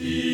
Yeah.